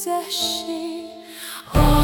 possession. Oh.